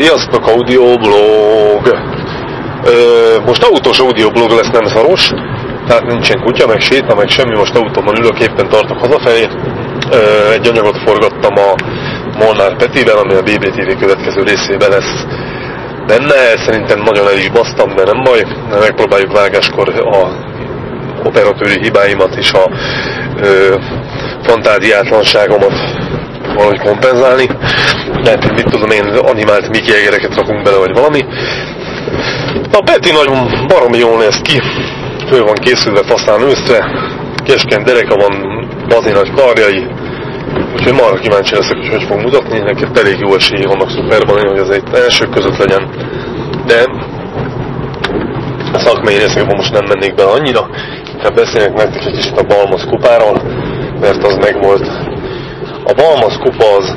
Sziasztok, audioblog! Most autós audioblog lesz, nem szaros. Tehát nincsen kutya, meg séta, meg semmi. Most autóban ülök, éppen tartok hazafelé. Egy anyagot forgattam a Molnár Petivel, ami a BBTV következő részében lesz benne. Szerintem nagyon el is basztam, de nem baj. Megpróbáljuk vágáskor a operatőri hibáimat és a ö, fantáziátlanságomat valahogy kompenzálni. Lehet, hogy mit tudom én, animált Mickey egereket rakunk bele, vagy valami. A Peti nagy baromi jól néz ki. Föl van készülve faszán őszre. Keskeny dereka van, bazi nagy karjai. Úgyhogy marha kíváncsi leszek, hogy hogy fog mutatni. Neked elég jó esélye vannak szuperban, hogy az egy elsők között legyen. De a szakmai részekben most nem mennék bele annyira. Inkább beszélek nektek egy kicsit a Balmaz kupáról, mert az megvolt a Balmaz kupa az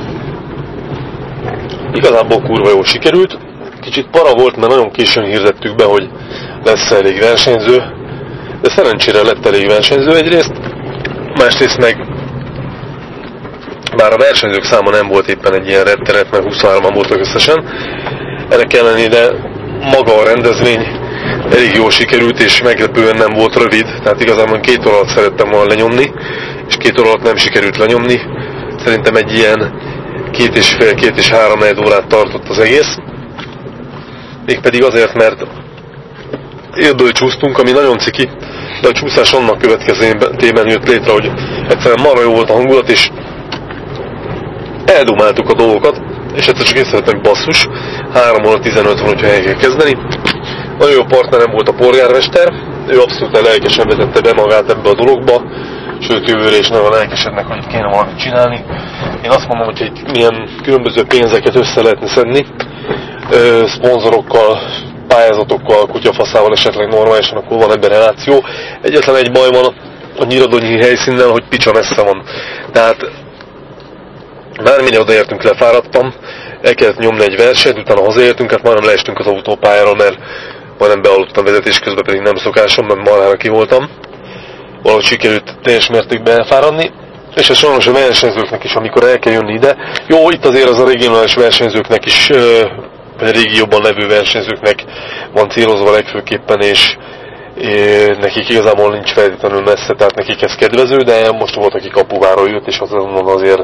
igazából kurva jól sikerült. Kicsit para volt, mert nagyon későn hirdettük be, hogy lesz elég versenyző, de szerencsére lett elég versenyző egyrészt, másrészt meg bár a versenyzők száma nem volt éppen egy ilyen rettenet, mert 23-an voltak összesen, ennek ellenére maga a rendezvény elég jól sikerült, és meglepően nem volt rövid, tehát igazából két alatt szerettem volna lenyomni, és két alatt nem sikerült lenyomni, Szerintem egy ilyen két és fél, két és három órát tartott az egész. Mégpedig azért, mert élből csúsztunk, ami nagyon ciki, de a csúszás annak következőben jött létre, hogy egyszerűen marra jó volt a hangulat, és eldumáltuk a dolgokat, és egyszer csak észrevettem, basszus, 3 óra 15 van, hogyha el kell kezdeni. Nagyon jó partnerem volt a polgármester, ő abszolút lelkesen vezette be magát ebbe a dologba, sőt jövőre is nagyon lelkesednek, hogy itt kéne valamit csinálni. Én azt mondom, hogy itt milyen különböző pénzeket össze lehetne szedni, szponzorokkal, pályázatokkal, kutyafaszával esetleg normálisan, akkor van ebben reláció. Egyetlen egy baj van a nyíradonyi helyszínnel, hogy picsa messze van. Tehát bármilyen odaértünk, lefáradtam, el kellett nyomni egy versenyt, utána hazaértünk, hát majdnem leestünk az autópályáról, mert majdnem bealudtam vezetés közben, pedig nem szokásom, mert marhára ki voltam valahogy sikerült teljes mértékben elfáradni, és ez sajnos a versenyzőknek is, amikor el kell jönni ide. Jó, itt azért az a regionális versenyzőknek is, vagy a régióban levő versenyzőknek van célozva legfőképpen, és nekik igazából nincs feltétlenül messze, tehát nekik ez kedvező, de most volt, aki kapuváról jött, és azon azért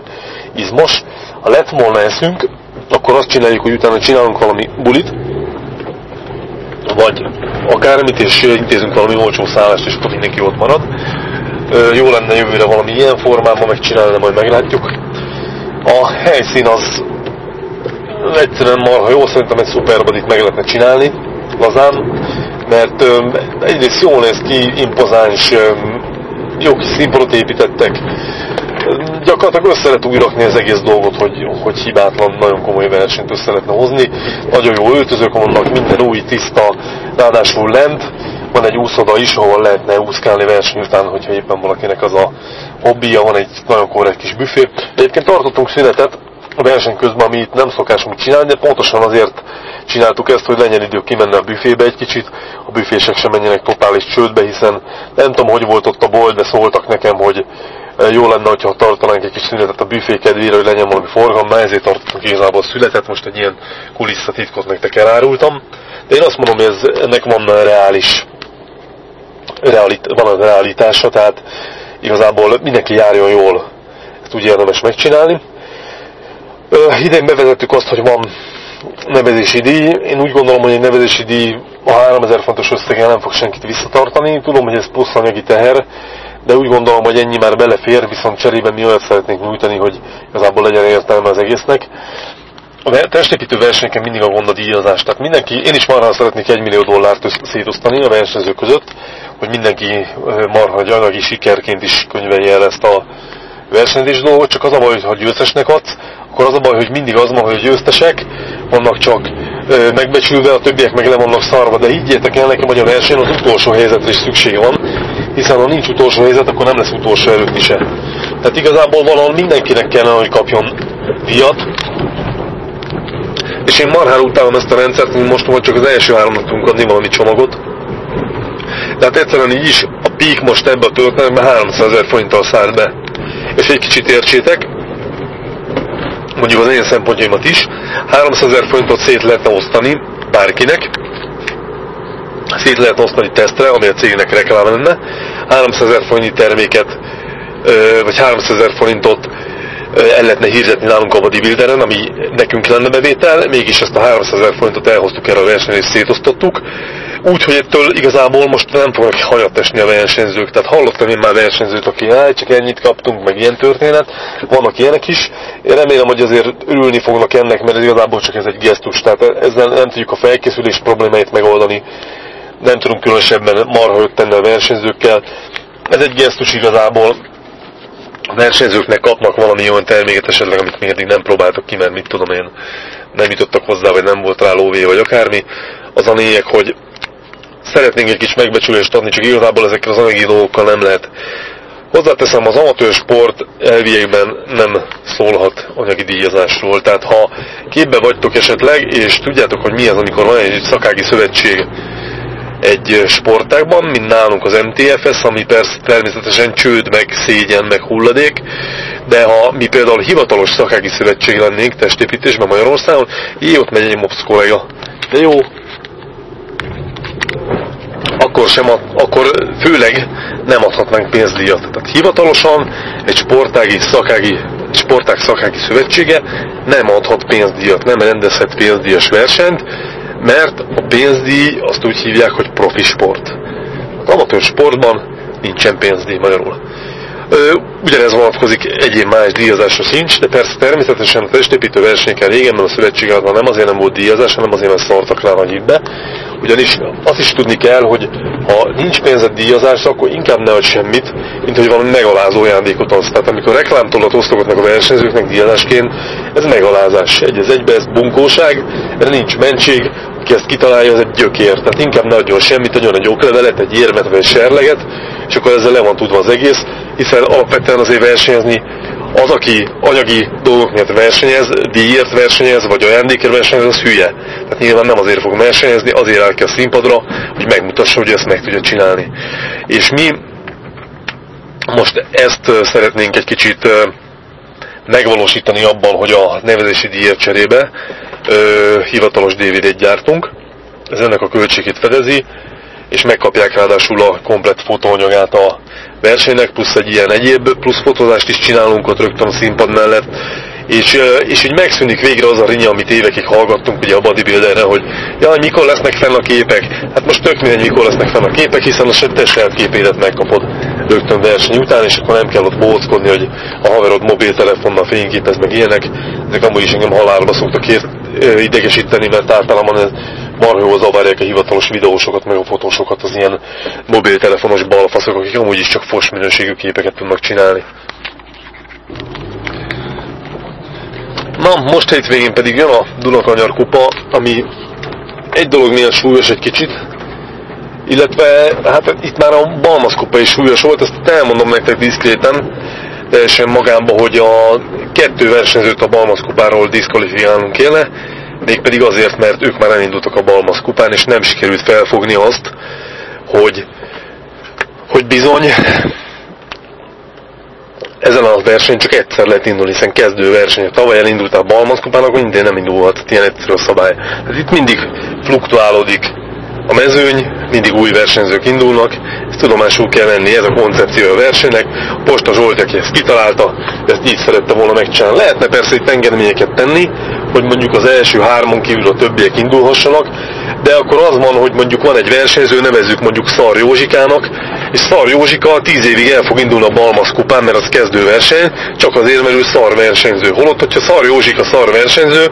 izmos. Ha lett volna eszünk, akkor azt csináljuk, hogy utána csinálunk valami bulit, vagy akármit, és intézünk valami olcsó szállást, és akkor mindenki ott marad. Jó lenne jövőre valami ilyen formában megcsinálni, de majd meglátjuk. A helyszín az egyszerűen marha jó, szerintem egy szuperbadit meg lehetne csinálni, lazán, mert egyrészt jól néz ki, impozáns, jó kis színpadot építettek, gyakorlatilag össze lehet úgy rakni az egész dolgot, hogy, hogy hibátlan, nagyon komoly versenyt össze lehetne hozni. Nagyon jó öltözők vannak, minden új, tiszta, ráadásul lent. Van egy úszoda is, ahol lehetne úszkálni verseny után, hogyha éppen valakinek az a hobbija, van egy nagyon korrekt kis büfé. Egyébként tartottunk szünetet a verseny közben, ami itt nem szokásunk csinálni, de pontosan azért csináltuk ezt, hogy legyen idő kimenni a büfébe egy kicsit, a büfések sem menjenek totális csődbe, hiszen nem tudom, hogy volt ott a bolt, de szóltak nekem, hogy jó lenne, hogyha tartanánk egy kis szünetet a büfé kedvére, hogy legyen valami forgalma, ezért tartottunk igazából születet, most egy ilyen kulisszatitkot nektek elárultam. De én azt mondom, hogy ez, ennek van reális, realit, van a realitása, tehát igazából mindenki járjon jól, ezt úgy érdemes megcsinálni. idén bevezettük azt, hogy van nevezési díj. Én úgy gondolom, hogy egy nevezési díj a 3000 fontos összeggel nem fog senkit visszatartani. Tudom, hogy ez plusz anyagi teher, de úgy gondolom, hogy ennyi már belefér, viszont cserében mi olyat szeretnénk nyújtani, hogy igazából legyen értelme az egésznek. A testépítő versenyeken mindig a gond a díjazás. Tehát mindenki, én is marha szeretnék egy millió dollárt szétosztani a versenyzők között, hogy mindenki marha anyagi sikerként is könyvelje el ezt a versenyzés dolgot, csak az a baj, hogy győztesnek adsz, akkor az a baj, hogy mindig az van, hogy a győztesek vannak csak megbecsülve, a többiek meg le vannak szarva, de higgyétek el nekem, hogy a verseny az utolsó helyzetre is szükség van, hiszen ha nincs utolsó helyzet, akkor nem lesz utolsó előtti se. Tehát igazából valahol mindenkinek kellene, hogy kapjon díjat, és én marhára utálom ezt a rendszert, hogy most volt csak az első háromnak tudunk adni valami csomagot. Tehát egyszerűen így is a pík most ebbe a történetbe 300 ezer forinttal szállt be. És egy kicsit értsétek, mondjuk az én szempontjaimat is, 300 ezer forintot szét lehetne osztani bárkinek, szét lehetne osztani tesztre, ami a cégnek reklám lenne, 300 ezer forintnyi terméket, vagy 300 ezer forintot el lehetne hirdetni nálunk a bodybuilderen, ami nekünk lenne bevétel, mégis ezt a 300 ezer forintot elhoztuk erre a versenyre és szétosztottuk. Úgyhogy ettől igazából most nem fognak hajat esni a versenyzők. Tehát hallottam én már versenyzőt, aki hát csak ennyit kaptunk, meg ilyen történet. Vannak ilyenek is. Én remélem, hogy azért örülni fognak ennek, mert ez igazából csak ez egy gesztus. Tehát ezzel nem tudjuk a felkészülés problémáit megoldani. Nem tudunk különösebben marha tenni a versenyzőkkel. Ez egy gesztus igazából, a versenyzőknek kapnak valami olyan terméket esetleg, amit még eddig nem próbáltak ki, mert mit tudom én, nem jutottak hozzá, vagy nem volt rá lóvé, vagy akármi. Az a lényeg, hogy szeretnénk egy kis megbecsülést adni, csak igazából ezekkel az anyagi dolgokkal nem lehet. Hozzáteszem, az amatőr sport elviekben nem szólhat anyagi díjazásról. Tehát ha képbe vagytok esetleg, és tudjátok, hogy mi az, amikor van egy szakági szövetség, egy sportágban, mint nálunk az MTFS, ami persze természetesen csőd, meg szégyen, meg hulladék, de ha mi például hivatalos szakági szövetség lennénk testépítésben Magyarországon, így ott megy egy MOPS kollega. De jó, akkor sem, ad, akkor főleg nem adhatnánk pénzdíjat. Tehát hivatalosan egy sportági szakági, sportág szakági szövetsége nem adhat pénzdíjat, nem rendezhet pénzdíjas versenyt, mert a pénzdíj azt úgy hívják, hogy profi sport. Az amatőr sportban nincsen pénzdíj magyarul. Ö, ugyanez vonatkozik egyéb más díjazásra sincs, de persze természetesen a testépítő versenyeken régenben a szövetség nem azért nem volt díjazás, hanem azért, mert szartak rá nagy be. Ugyanis azt is tudni kell, hogy ha nincs pénzed díjazásra, akkor inkább ne adj semmit, mint hogy valami megalázó ajándékot adsz. Tehát amikor reklámtollat osztogatnak a versenyzőknek díjazásként, ez megalázás. Egy az egybe ez bunkóság, erre nincs mentség, aki ezt kitalálja, az egy gyökér. Tehát inkább ne adjon semmit, adjon egy oklevelet, egy érmet vagy egy serleget, és akkor ezzel le van tudva az egész, hiszen alapvetően azért versenyezni az, aki anyagi dolgok miatt versenyez, díjért versenyez, vagy ajándékért versenyez, az hülye. Tehát nyilván nem azért fog versenyezni, azért áll ki a színpadra, hogy megmutassa, hogy ezt meg tudja csinálni. És mi most ezt szeretnénk egy kicsit megvalósítani abban, hogy a nevezési díjért cserébe hivatalos DVD-t gyártunk. Ez ennek a költségét fedezi, és megkapják ráadásul a komplet fotóanyagát a versenynek, plusz egy ilyen egyéb plusz fotózást is csinálunk ott rögtön a színpad mellett, és, és így megszűnik végre az a rinya, amit évekig hallgattunk ugye a bodybuilderre, hogy jaj, mikor lesznek fenn a képek? Hát most tök mindegy, mikor lesznek fenn a képek, hiszen a te saját képédet megkapod rögtön verseny után, és akkor nem kell ott bóckodni, hogy a haverod mobiltelefonnal fényképez meg ilyenek. Ezek amúgy is engem halálba szoktak idegesíteni, mert általában ez marha jól zavarják a hivatalos videósokat, meg a fotósokat az ilyen mobiltelefonos balfaszok, akik amúgy is csak fos minőségű képeket tudnak csinálni. Na, most hétvégén pedig jön a Dunakanyar kupa, ami egy dolog milyen súlyos egy kicsit, illetve hát itt már a Balmaz kupa is súlyos volt, ezt elmondom nektek diszkréten, teljesen magámba, hogy a kettő versenyzőt a Balmaz kupáról diszkvalifikálnunk kéne, mégpedig azért, mert ők már elindultak a Balmaz kupán, és nem sikerült felfogni azt, hogy, hogy bizony ezen a verseny csak egyszer lehet indulni, hiszen kezdő verseny. Ha tavaly elindult a Balmaz kupán, akkor minden nem indulhat. Ilyen egyszerű a szabály. Tehát itt mindig fluktuálódik a mezőny, mindig új versenyzők indulnak, ezt tudomásul kell venni, ez a koncepció a versenynek. Posta Zsolt, aki ezt kitalálta, ezt így szerette volna megcsinálni. Lehetne persze itt engedményeket tenni, hogy mondjuk az első hármon kívül a többiek indulhassanak, de akkor az van, hogy mondjuk van egy versenyző, nevezzük mondjuk Szar Józsikának, és Szar Józsika 10 évig el fog indulni a Balmaz kupán, mert az kezdő verseny, csak azért, mert ő szar versenyző. Holott, hogyha Szar Józsika szar versenyző,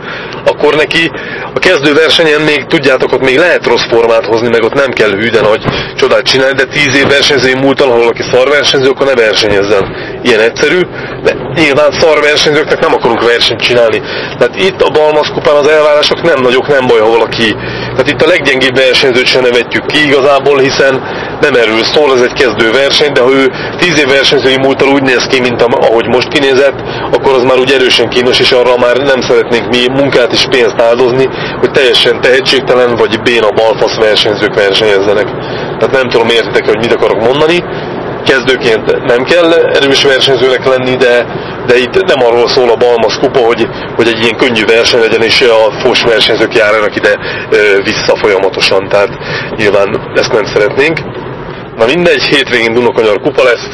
akkor neki a kezdő versenyen még, tudjátok, ott még lehet rossz formát hozni, meg ott nem kell hűden, hogy csodát csinálni, de 10 év versenyzői múltan, ha valaki szar versenyző, akkor ne versenyezzen. Ilyen egyszerű, de nyilván szar versenyzőknek nem akarunk versenyt csinálni. Tehát itt a Balmaz kupán az elvárások nem nagyok, nem baj, ha valaki. Tehát itt a leggyengébb versenyzőt sem nevetjük ki igazából, hiszen nem erről szól, ez egy kezdő verseny, de ha ő 10 év versenyzői múltal úgy néz ki, mint ahogy most kinézett, akkor az már úgy erősen kínos, és arra már nem szeretnénk mi munkát és pénzt áldozni, hogy teljesen tehetségtelen vagy béna balfasz versenyzők versenyezzenek. Tehát nem tudom értitek, hogy mit akarok mondani. Kezdőként nem kell erős versenyzőnek lenni, de, de itt nem arról szól a Balmaz kupa, hogy, hogy egy ilyen könnyű verseny legyen, és a fos versenyzők járnak ide vissza folyamatosan, tehát nyilván ezt nem szeretnénk. Na mindegy, hétvégén Dunakanyar kupa lesz,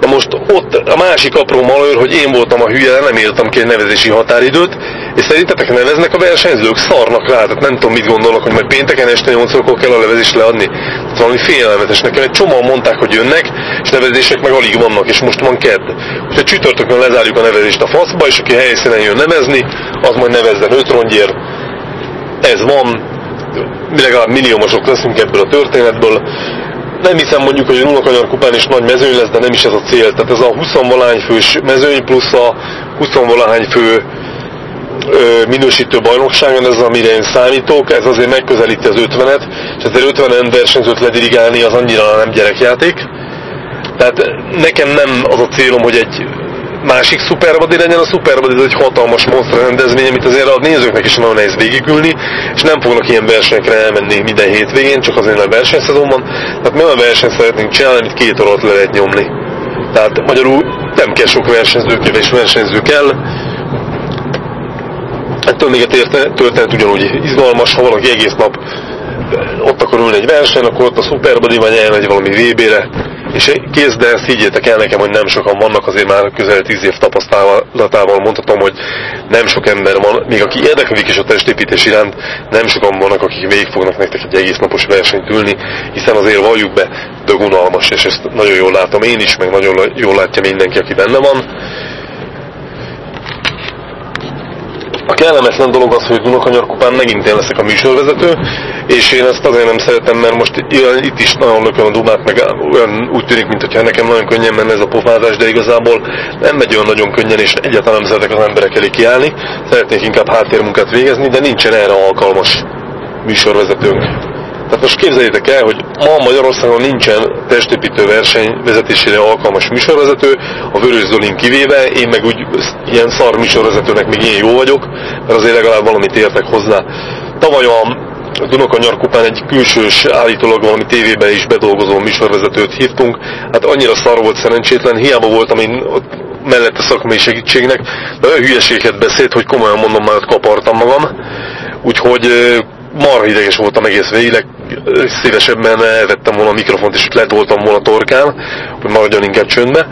de most ott a másik apró malőr, hogy én voltam a hülye, nem éltem ki egy nevezési határidőt, és szerintetek neveznek a versenyzők? Szarnak rá, tehát nem tudom mit gondolnak, hogy majd pénteken este 8 órakor kell a levezést leadni. Tehát valami félelmetes. Nekem egy csomóan mondták, hogy jönnek, és nevezések meg alig vannak, és most van kedd. Úgyhogy csütörtökön lezárjuk a nevezést a faszba, és aki helyszínen jön nevezni, az majd nevezzen 5 rongyér. Ez van, mi legalább milliómosok leszünk ebből a történetből nem hiszem mondjuk, hogy a kupán is nagy mezőny lesz, de nem is ez a cél. Tehát ez a 20 valány fős mezőny plusz a 20 valány fő minősítő bajnokságon, ez amire én számítok, ez azért megközelíti az 50-et, és ezért 50 versenyzőt ledirigálni az annyira nem gyerekjáték. Tehát nekem nem az a célom, hogy egy másik szuperbadi legyen, a szuperbadi ez egy hatalmas monster rendezvény, amit azért a nézőknek is nagyon nehéz végigülni, és nem fognak ilyen versenyekre elmenni minden hétvégén, csak azért a versenyszezonban. Tehát mi olyan versenyt szeretnénk csinálni, amit két óra le lehet nyomni. Tehát magyarul nem kell sok versenyző, kevés versenyző kell. Ettől még a történet ugyanúgy izgalmas, ha valaki egész nap ott akar ülni egy verseny, akkor ott a szuperbadi vagy elmegy valami VB-re, és kész, de ezt higgyétek el nekem, hogy nem sokan vannak, azért már közel 10 év tapasztalatával mondhatom, hogy nem sok ember van, még aki érdeklődik is a testépítés iránt, nem sokan vannak, akik végig fognak nektek egy egész napos versenyt ülni, hiszen azért valljuk be, dögunalmas, és ezt nagyon jól látom én is, meg nagyon jól látja mindenki, aki benne van. A kellemetlen dolog az, hogy Dunakanyar kupán megint én leszek a műsorvezető, és én ezt azért nem szeretem, mert most itt is nagyon lököm a dumát, meg olyan úgy tűnik, mintha nekem nagyon könnyen menne ez a pofázás, de igazából nem megy olyan nagyon könnyen, és egyáltalán nem szeretek az emberek elé kiállni. Szeretnék inkább háttérmunkát végezni, de nincsen erre alkalmas műsorvezetőnk. Tehát most képzeljétek el, hogy ma Magyarországon nincsen testépítő verseny vezetésére alkalmas műsorvezető, a Vörös Zolin kivéve, én meg úgy ilyen szar műsorvezetőnek még én jó vagyok, mert azért legalább valamit értek hozzá. Tavaly a Dunakanyar kupán egy külsős, állítólag valami tévében is bedolgozó műsorvezetőt hívtunk. Hát annyira szar volt szerencsétlen, hiába voltam én ott mellette szakmai segítségnek, de olyan hülyeséget beszélt, hogy komolyan mondom, már kapartam magam. Úgyhogy marha ideges voltam egész végig, szívesebben elvettem volna a mikrofont és letoltam volna torkán, hogy maradjon inkább csöndbe.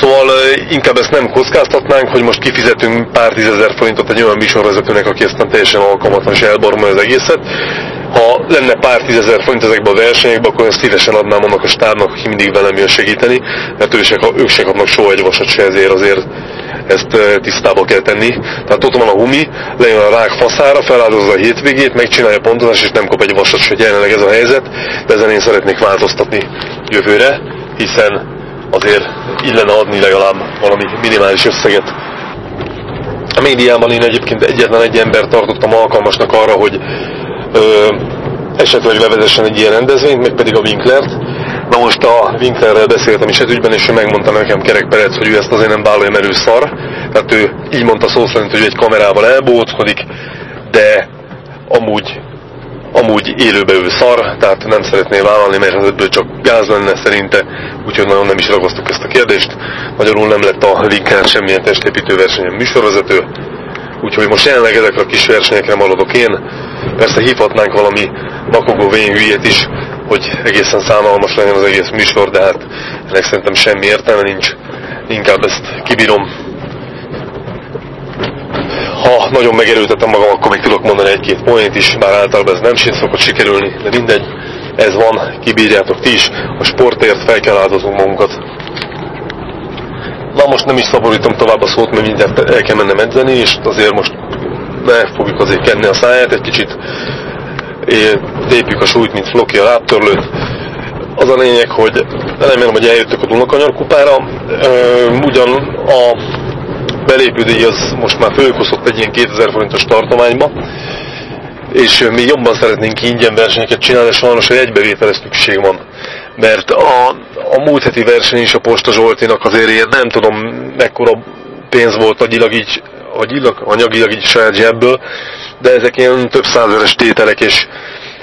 Szóval inkább ezt nem kockáztatnánk, hogy most kifizetünk pár tízezer forintot egy olyan műsorvezetőnek, aki aztán teljesen alkalmatlan és elbarmol az egészet. Ha lenne pár tízezer forint ezekben a versenyekben, akkor ezt szívesen adnám annak a stábnak, aki mindig velem jön segíteni, mert ők se kapnak soha egy vasat se ezért azért ezt tisztába kell tenni. Tehát ott van a humi, lejön a rák faszára, feláldozza a hétvégét, megcsinálja pontozást, és nem kap egy vasat, hogy jelenleg ez a helyzet, de ezen én szeretnék változtatni jövőre, hiszen azért illene adni legalább valami minimális összeget. A médiában én egyébként egyetlen egy ember tartottam alkalmasnak arra, hogy ö, esetleg levezessen egy ilyen rendezvényt, meg pedig a Winklert, Na most a Winklerrel beszéltem is ügyben, és ő megmondta nekem Kerek Perec, hogy ő ezt azért nem vállalja, mert ő szar. Tehát ő így mondta szó szerint, hogy egy kamerával elbóckodik, de amúgy, amúgy élőbe ő szar, tehát nem szeretné vállalni, mert ebből csak gáz lenne szerinte, úgyhogy nagyon nem is ragasztok ezt a kérdést. Magyarul nem lett a Linker semmilyen testépítőversenyen műsorvezető, úgyhogy most jelenleg ezekre a kis versenyekre maradok én. Persze hívhatnánk valami nakogó vén hülyét is, hogy egészen szánalmas legyen az egész műsor, de hát ennek szerintem semmi értelme nincs. Inkább ezt kibírom. Ha nagyon megerőltetem magam, akkor még tudok mondani egy-két poént is, bár általában ez nem szokott sikerülni, de mindegy, ez van, kibírjátok ti is, a sportért fel kell áldozunk magunkat. Na most nem is szaborítom tovább a szót, mert mindjárt el kell mennem edzeni, és azért most ne fogjuk azért kenni a száját, egy kicsit tépjük a súlyt, mint Floki a lábtörlőt. Az a lényeg, hogy remélem, hogy eljöttök a Dunakanyar kupára. Ugyan a belépődíj az most már fölkoszott egy ilyen 2000 forintos tartományba, és mi jobban szeretnénk ingyen versenyeket csinálni, sajnos egy egybevételre szükség van. Mert a, a múlt heti verseny is a Posta Zsoltinak azért ilyen nem tudom mekkora pénz volt agyilag így, agyilag, anyagilag így saját zsebből, de ezek ilyen több százeres tételek, és,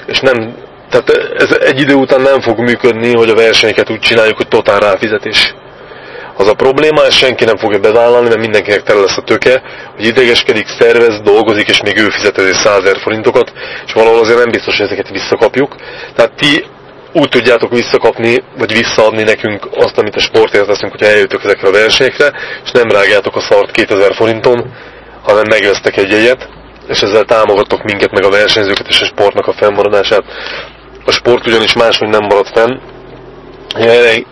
és nem Tehát ez egy idő után nem fog működni, hogy a versenyeket úgy csináljuk, hogy totál ráfizetés. Az a probléma, ezt senki nem fogja bevállalni, mert mindenkinek tele lesz a töke, hogy idegeskedik, szervez, dolgozik, és még ő fizető 100 forintokat, és valahol azért nem biztos, hogy ezeket visszakapjuk. Tehát ti úgy tudjátok visszakapni, vagy visszaadni nekünk azt, amit a sportért teszünk, hogyha eljöttök ezekre a versenyekre, és nem rágjátok a szart 2000 forinton, hanem megvesztek egy jegyet, és ezzel támogatok minket, meg a versenyzőket és a sportnak a fennmaradását. A sport ugyanis máshogy nem marad fenn.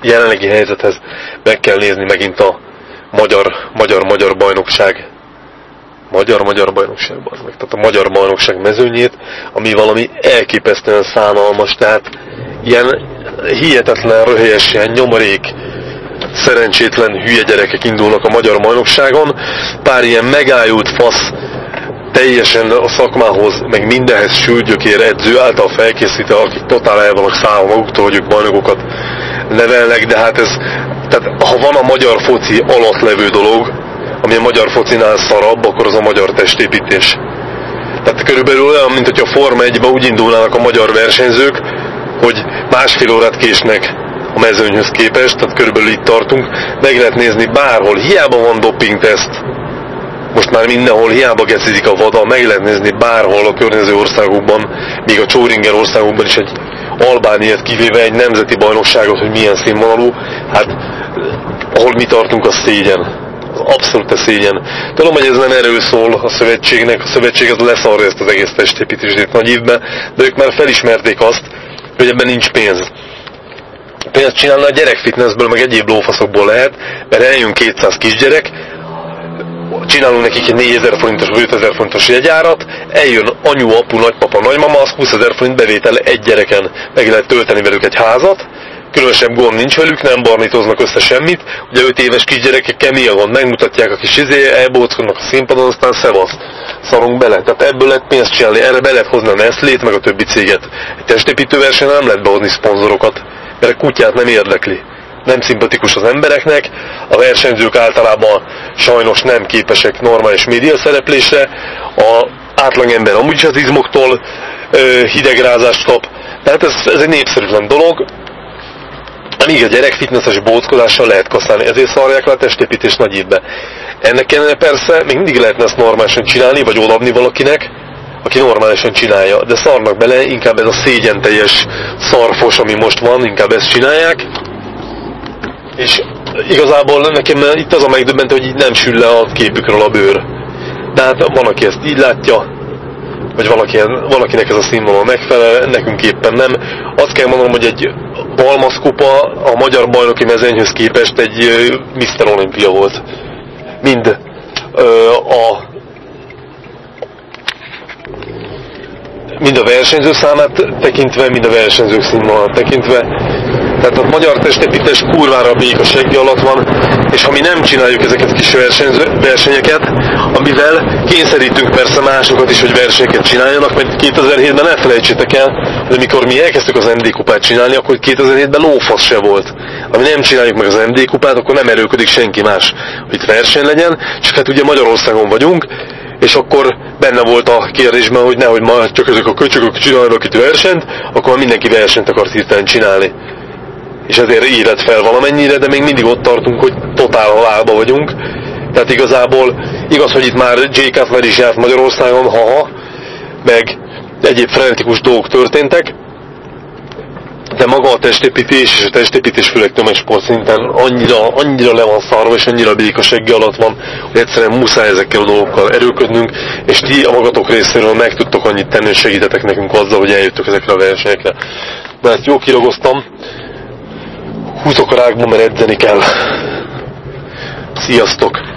Jelenlegi helyzethez meg kell nézni megint a magyar-magyar-magyar bajnokság magyar-magyar bajnokság, meg. Tehát a magyar bajnokság mezőnyét, ami valami elképesztően szánalmas, tehát ilyen hihetetlen, röhelyes, ilyen nyomorék, szerencsétlen hülye gyerekek indulnak a magyar bajnokságon, pár ilyen megájult fasz, teljesen a szakmához, meg mindenhez sülgyökér edző által felkészítve, akik totál el vannak szállva maguktól, hogy ők bajnokokat nevelnek, de hát ez, tehát ha van a magyar foci alatt levő dolog, ami a magyar focinál szarabb, akkor az a magyar testépítés. Tehát körülbelül olyan, mint hogy a Forma 1 úgy indulnának a magyar versenyzők, hogy másfél órát késnek a mezőnyhöz képest, tehát körülbelül itt tartunk, meg lehet nézni bárhol, hiába van dopingteszt, most már mindenhol hiába gecizik a vada, meg lehet nézni bárhol a környező országokban, még a Csóringer országokban is egy Albániát kivéve egy nemzeti bajnokságot, hogy milyen színvonalú, hát ahol mi tartunk, a szégyen. Abszolút a szégyen. Tudom, hogy ez nem erről szól a szövetségnek, a szövetség az leszarja ezt az egész testépítését nagy évben, de ők már felismerték azt, hogy ebben nincs pénz. Pénzt csinálni a gyerekfitnessből, meg egyéb lófaszokból lehet, mert eljön 200 kisgyerek, csinálunk nekik egy 4000 forintos vagy 5000 forintos jegyárat, eljön anyu, apu, nagypapa, nagymama, az 20 ezer forint bevétel egy gyereken, meg lehet tölteni velük egy házat, különösebb gond nincs velük, nem barnítoznak össze semmit, ugye 5 éves kisgyerekekkel mi a gond, megmutatják a kis izé, elbóckodnak a színpadon, aztán szevasz, szarunk bele. Tehát ebből lehet pénzt csinálni, erre be lehet hozni a Nestlét, meg a többi céget. Egy testépítő versenyen nem lehet behozni szponzorokat, mert a kutyát nem érdekli. Nem szimpatikus az embereknek, a versenyzők általában sajnos nem képesek normális média szereplésre, a átlagember amúgy is az izmoktól ö, hidegrázást kap, tehát ez, ez egy népszerűtlen dolog, míg a gyerek fitnesses bóckodással lehet kaszálni, ezért szarják le a testépítés nagy évbe. Ennek kellene persze, még mindig lehetne ezt normálisan csinálni, vagy odaadni valakinek, aki normálisan csinálja, de szarnak bele, inkább ez a szégyen teljes szarfos, ami most van, inkább ezt csinálják, és igazából nekem itt az a megdöbbentő, hogy így nem sül le a képükről a bőr. De hát van, aki ezt így látja, vagy valaki, valakinek ez a színvonal megfelel, nekünk éppen nem. Azt kell mondanom, hogy egy Balmaszkupa a magyar bajnoki mezőnyhöz képest egy Mr. Olympia volt. Mind ö, a mind a versenyző számát tekintve, mind a versenyzők színvonalat tekintve tehát a magyar testépítés kurvára a a seggi alatt van, és ha mi nem csináljuk ezeket a kis versenyeket, amivel kényszerítünk persze másokat is, hogy versenyeket csináljanak, mert 2007-ben ne felejtsétek el, hogy amikor mi elkezdtük az MD kupát csinálni, akkor 2007-ben lófasz se volt. Ami nem csináljuk meg az MD kupát, akkor nem erőködik senki más, hogy itt verseny legyen, csak hát ugye Magyarországon vagyunk, és akkor benne volt a kérdésben, hogy nehogy ma csak ezek a köcsögök csinálnak itt versenyt, akkor mindenki versenyt akart hirtelen csinálni és ezért érett fel valamennyire, de még mindig ott tartunk, hogy totál halálba vagyunk. Tehát igazából igaz, hogy itt már J. Cutler is járt Magyarországon, haha, meg egyéb frenetikus dolgok történtek, de maga a testépítés és a testépítés főleg tömegsport szinten annyira, annyira le van szarva és annyira béka segge alatt van, hogy egyszerűen muszáj ezekkel a dolgokkal erőködnünk, és ti a magatok részéről meg tudtok annyit tenni, hogy segítetek nekünk azzal, hogy eljöttök ezekre a versenyekre. Mert jó kiragoztam, húzok a rákba, mert edzeni kell. Sziasztok!